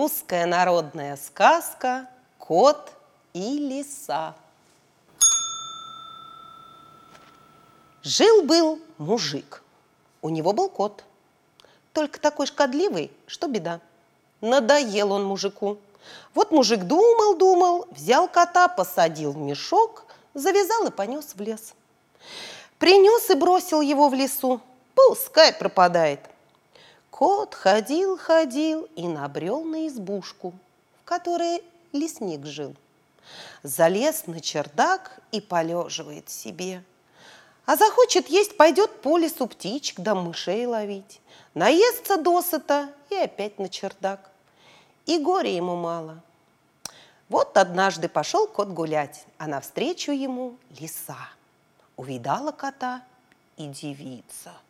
Русская народная сказка «Кот и лиса». Жил-был мужик. У него был кот. Только такой шкодливый, что беда. Надоел он мужику. Вот мужик думал-думал, взял кота, посадил в мешок, завязал и понес в лес. Принес и бросил его в лесу. Пускай пропадает. Кот ходил-ходил и набрел на избушку, в которой лесник жил. Залез на чердак и полеживает себе. А захочет есть, пойдет по лесу птичек да мышей ловить. Наестся досыта и опять на чердак. И горе ему мало. Вот однажды пошел кот гулять, а навстречу ему лиса. Увидала кота и девица –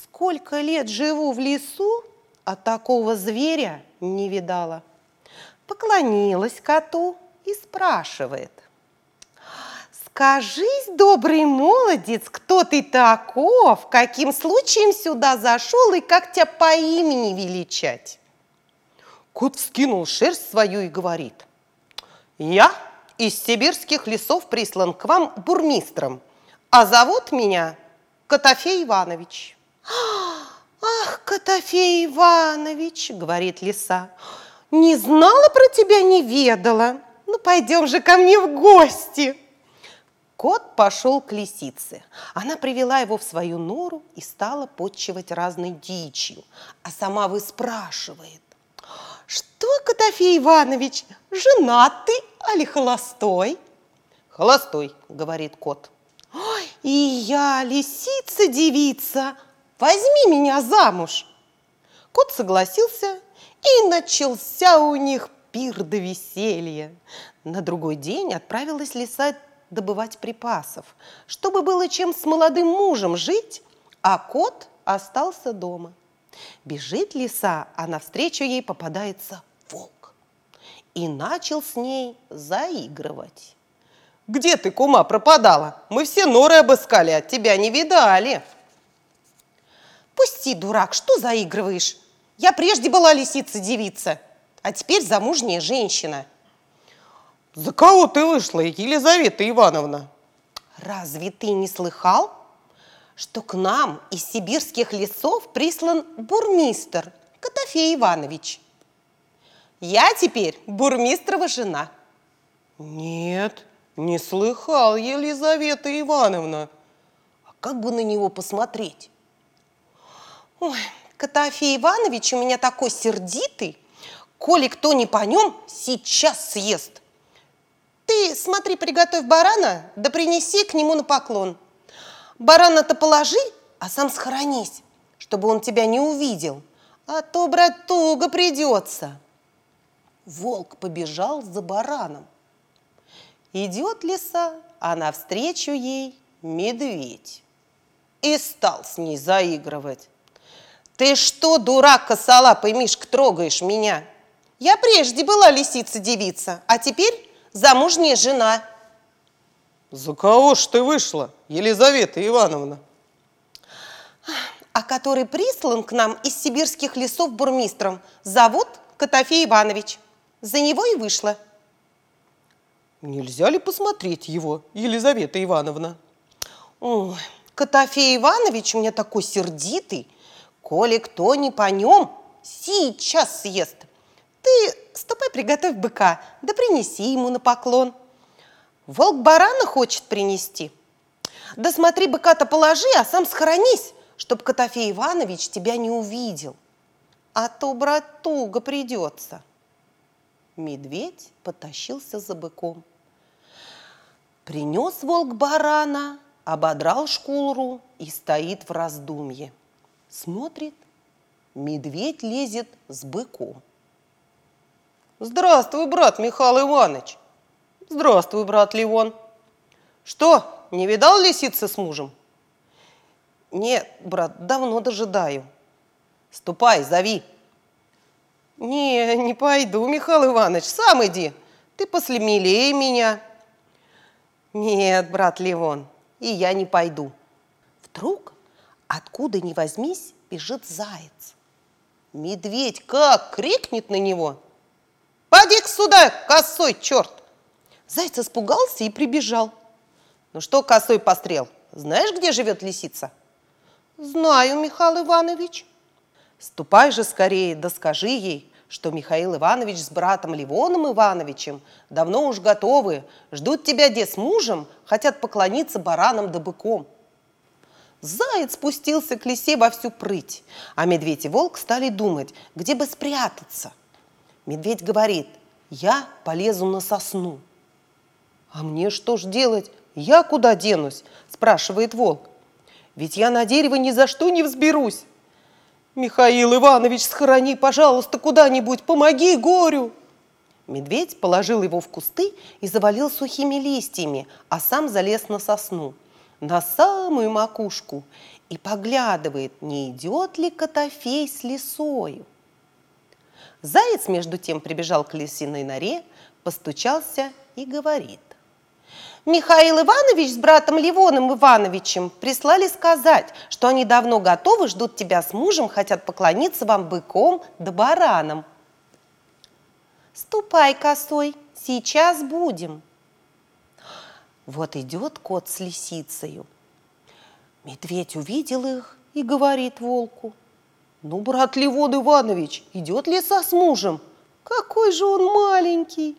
Сколько лет живу в лесу, а такого зверя не видала. Поклонилась коту и спрашивает. Скажись, добрый молодец, кто ты таков, каким случаем сюда зашел и как тебя по имени величать? Кот вскинул шерсть свою и говорит. Я из сибирских лесов прислан к вам бурмистром, а зовут меня Котофей Иванович. «Ах, Котофей Иванович!» — говорит лиса. «Не знала про тебя, не ведала. Ну, пойдем же ко мне в гости!» Кот пошел к лисице. Она привела его в свою нору и стала подчивать разной дичью. А сама выспрашивает. «Что, Котофей Иванович, женат ты, али холостой?» «Холостой», — говорит кот. «Ой, и я, лисица-девица, возьми меня замуж. Кот согласился, и начался у них пир до веселья. На другой день отправилась лиса добывать припасов, чтобы было чем с молодым мужем жить, а кот остался дома. Бежит лиса, а навстречу ей попадается волк. И начал с ней заигрывать. «Где ты, кума, пропадала? Мы все норы обыскали, от тебя не видали!» Пусти, дурак, что заигрываешь? Я прежде была лисица-девица, а теперь замужняя женщина. За кого ты вышла, Елизавета Ивановна? Разве ты не слыхал, что к нам из сибирских лесов прислан бурмистр Котофей Иванович? Я теперь бурмистрова жена. Нет, не слыхал, Елизавета Ивановна. А как бы на него посмотреть? Ой, Котофей Иванович у меня такой сердитый. Коли кто не по нем, сейчас съест. Ты смотри, приготовь барана, да принеси к нему на поклон. Барана-то положи, а сам схоронись, чтобы он тебя не увидел. А то, брат, туго придется. Волк побежал за бараном. Идет лиса, а навстречу ей медведь. И стал с ней заигрывать. Ты что, дурак косолапый Мишка, трогаешь меня? Я прежде была лисица-девица, а теперь замужняя жена. За кого ж ты вышла, Елизавета Ивановна? А который прислан к нам из сибирских лесов бурмистром, зовут Котофей Иванович. За него и вышла. Нельзя ли посмотреть его, Елизавета Ивановна? Ой, Котофей Иванович у меня такой сердитый, Коли кто не по нем, сейчас съест. Ты ступай приготовь быка, да принеси ему на поклон. Волк барана хочет принести. Да смотри, быка-то положи, а сам схоронись, чтоб Котофей Иванович тебя не увидел. А то, брат, туго придется. Медведь потащился за быком. Принес волк барана, ободрал шкуру и стоит в раздумье. Смотрит, медведь лезет с быком. Здравствуй, брат Михаил Иванович. Здравствуй, брат Ливон. Что, не видал лисицы с мужем? Нет, брат, давно дожидаю. Ступай, зови. Не, не пойду, Михаил Иванович, сам иди. Ты послемилее меня. Нет, брат Ливон, и я не пойду. Вдруг Откуда ни возьмись, бежит заяц. Медведь как крикнет на него. «Поди-ка сюда, косой черт!» Заяц испугался и прибежал. «Ну что, косой пострел, знаешь, где живет лисица?» «Знаю, Михаил Иванович». «Ступай же скорее, да скажи ей, что Михаил Иванович с братом Ливоном Ивановичем давно уж готовы, ждут тебя где с мужем, хотят поклониться баранам да быком». Заяц спустился к лисе во всю прыть, а медведь и волк стали думать, где бы спрятаться. Медведь говорит, я полезу на сосну. «А мне что ж делать? Я куда денусь?» – спрашивает волк. «Ведь я на дерево ни за что не взберусь». «Михаил Иванович, схорони, пожалуйста, куда-нибудь, помоги горю!» Медведь положил его в кусты и завалил сухими листьями, а сам залез на сосну, на самую макушку, и поглядывает, не идет ли Котофей с лисою. Заяц, между тем, прибежал к лисиной норе, постучался и говорит. Михаил Иванович с братом Ливоном Ивановичем прислали сказать, что они давно готовы, ждут тебя с мужем, хотят поклониться вам быком да бараном. Ступай, косой, сейчас будем. Вот идет кот с лисицею. Медведь увидел их и говорит волку. Ну, брат Ливон Иванович, идет лиса с мужем? Какой же он маленький!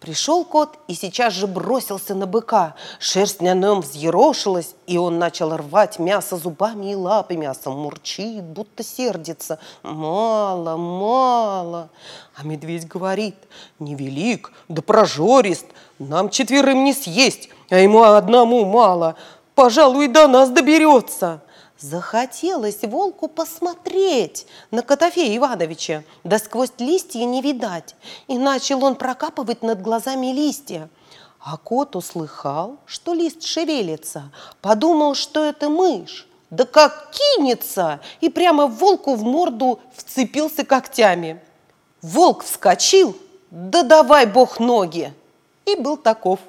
Пришел кот и сейчас же бросился на быка. Шерсть на нем взъерошилась, и он начал рвать мясо зубами и лапами, а сам мурчит, будто сердится. Мало, мало. А медведь говорит, невелик, да прожорист, нам четверым не съесть, а ему одному мало. Пожалуй, до нас доберется. Захотелось волку посмотреть на Котофея Ивановича, да сквозь листья не видать, и начал он прокапывать над глазами листья. А кот услыхал, что лист шевелится, подумал, что это мышь, да как кинется, и прямо волку в морду вцепился когтями. Волк вскочил, да давай бог ноги, и был таков.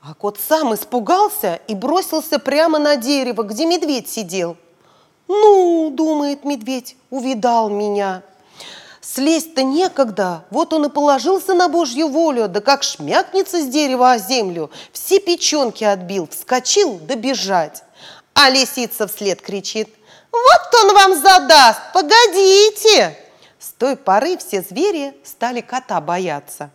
А кот сам испугался и бросился прямо на дерево, где медведь сидел. «Ну, — думает медведь, — увидал меня. Слезть-то некогда, вот он и положился на Божью волю, да как шмякнется с дерева о землю, все печенки отбил, вскочил да. А лисица вслед кричит, «Вот он вам задаст, погодите!» С той поры все звери стали кота бояться.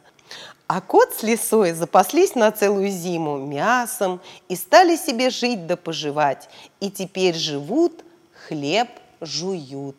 А кот с лисой запаслись на целую зиму мясом и стали себе жить да поживать. И теперь живут хлеб жуют.